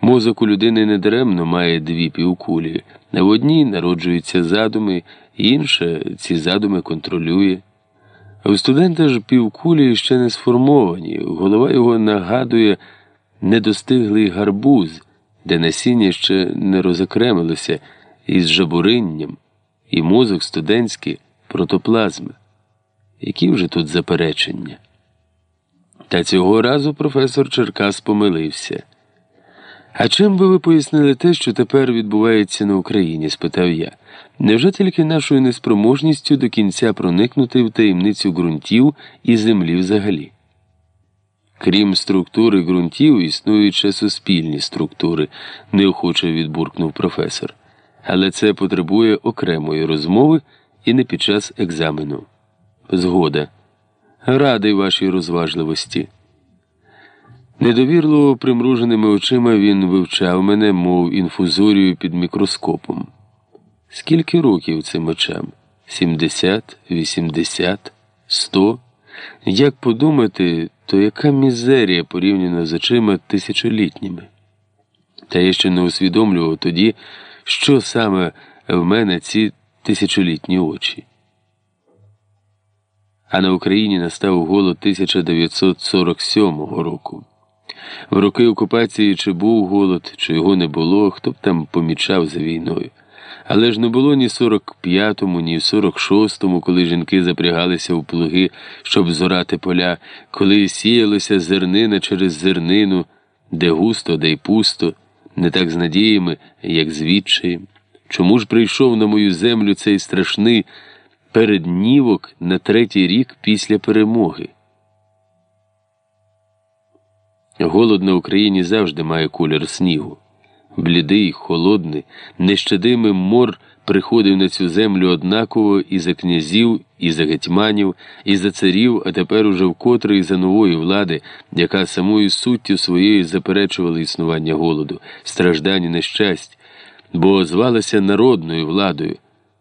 Мозок у людини недаремно має дві півкулі. На одній народжуються задуми, інша ці задуми контролює. А у студента ж півкулі ще не сформовані, голова його нагадує недостиглий гарбуз, де насіння ще не розокремилося із жабуринням, і мозок студентський протоплазми. Які вже тут заперечення? Та цього разу професор Черкас помилився. А чим би ви пояснили те, що тепер відбувається на Україні? спитав я. Невже тільки нашою неспроможністю до кінця проникнути в таємницю ґрунтів і землі взагалі? Крім структури ґрунтів, існують ще суспільні структури, неохоче відбуркнув професор. Але це потребує окремої розмови і не під час екзамену. Згода. Радий вашій розважливості. Недовірливо примруженими очима він вивчав мене, мов інфузорію під мікроскопом. Скільки років цим очам? Сімдесят, вісімдесят, сто? Як подумати, то яка мізерія порівняно з очима тисячолітніми? Та я ще не усвідомлював тоді, що саме в мене ці тисячолітні очі. А на Україні настав голод 1947 року. В роки окупації чи був голод, чи його не було, хто б там помічав за війною. Але ж не було ні в 45-му, ні в 46-му, коли жінки запрягалися в плуги, щоб зорати поля, коли сіялося зернина через зернину, де густо, де й пусто, не так з надіями, як з відчаєм. Чому ж прийшов на мою землю цей страшний переднівок на третій рік після перемоги? Голод на Україні завжди має колір снігу. Блідий, холодний, нещадимий мор приходив на цю землю однаково і за князів, і за гетьманів, і за царів, а тепер уже вкотре і за нової влади, яка самою суттю своєю заперечувала існування голоду, страждань і нещасть, бо звалася народною владою.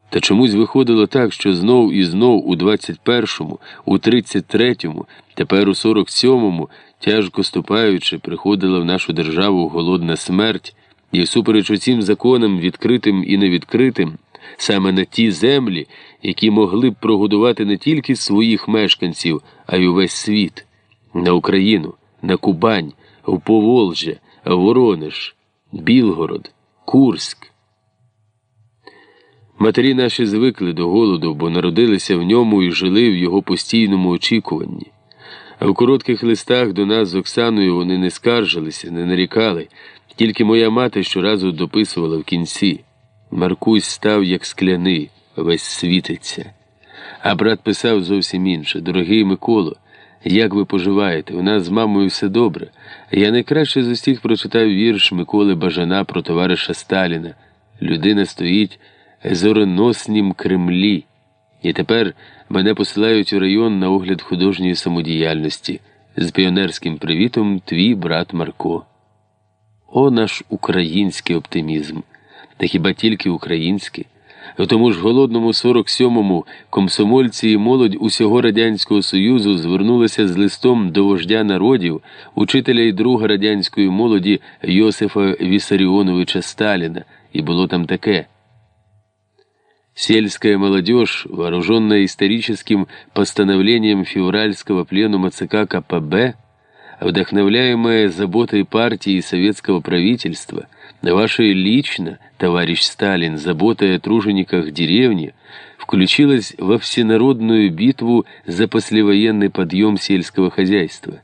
Та чомусь виходило так, що знов і знов у 21-му, у 33-му, тепер у 47-му, тяжко ступаючи, приходила в нашу державу голодна смерть, і всупереч усім законам, відкритим і невідкритим, саме на ті землі, які могли б прогодувати не тільки своїх мешканців, а й увесь світ, на Україну, на Кубань, в Поволжя, Воронеж, Білгород, Курськ. Матері наші звикли до голоду, бо народилися в ньому і жили в його постійному очікуванні. В коротких листах до нас з Оксаною вони не скаржилися, не нарікали, тільки моя мати щоразу дописувала в кінці. Маркусь став, як скляний, весь світиться. А брат писав зовсім інше Дорогий Миколо, як ви поживаєте? У нас з мамою все добре. Я найкраще з усіх прочитав вірш Миколи Бажана про товариша Сталіна. Людина стоїть зореноснім Кремлі. І тепер мене посилають у район на огляд художньої самодіяльності з піонерським привітом твій брат Марко. О, наш український оптимізм, та хіба тільки український? У тому ж голодному 47-му комсомольці і молодь усього Радянського Союзу звернулися з листом до вождя народів, учителя і друга радянської молоді Йосифа Вісаріоновича Сталіна, і було там таке. Сельская молодежь, вооруженная историческим постановлением февральского пленума ЦК КПБ, вдохновляемая заботой партии и советского правительства, вашей лично, товарищ Сталин, заботой о тружениках деревни, включилась во всенародную битву за послевоенный подъем сельского хозяйства.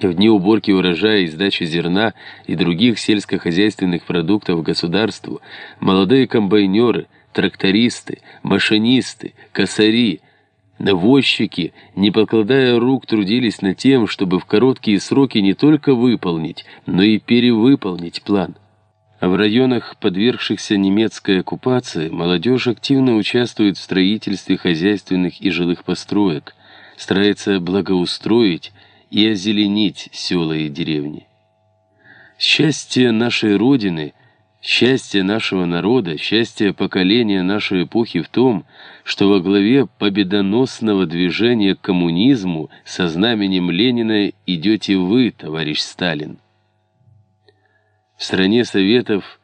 В дни уборки урожая и сдачи зерна и других сельскохозяйственных продуктов государству молодые комбайнеры – трактористы, машинисты, косари, навозчики, не покладая рук, трудились над тем, чтобы в короткие сроки не только выполнить, но и перевыполнить план. А в районах, подвергшихся немецкой оккупации, молодежь активно участвует в строительстве хозяйственных и жилых построек, старается благоустроить и озеленить села и деревни. Счастье нашей Родины – Счастье нашего народа, счастье поколения нашей эпохи в том, что во главе победоносного движения к коммунизму со знаменем Ленина идете вы, товарищ Сталин. В стране Советов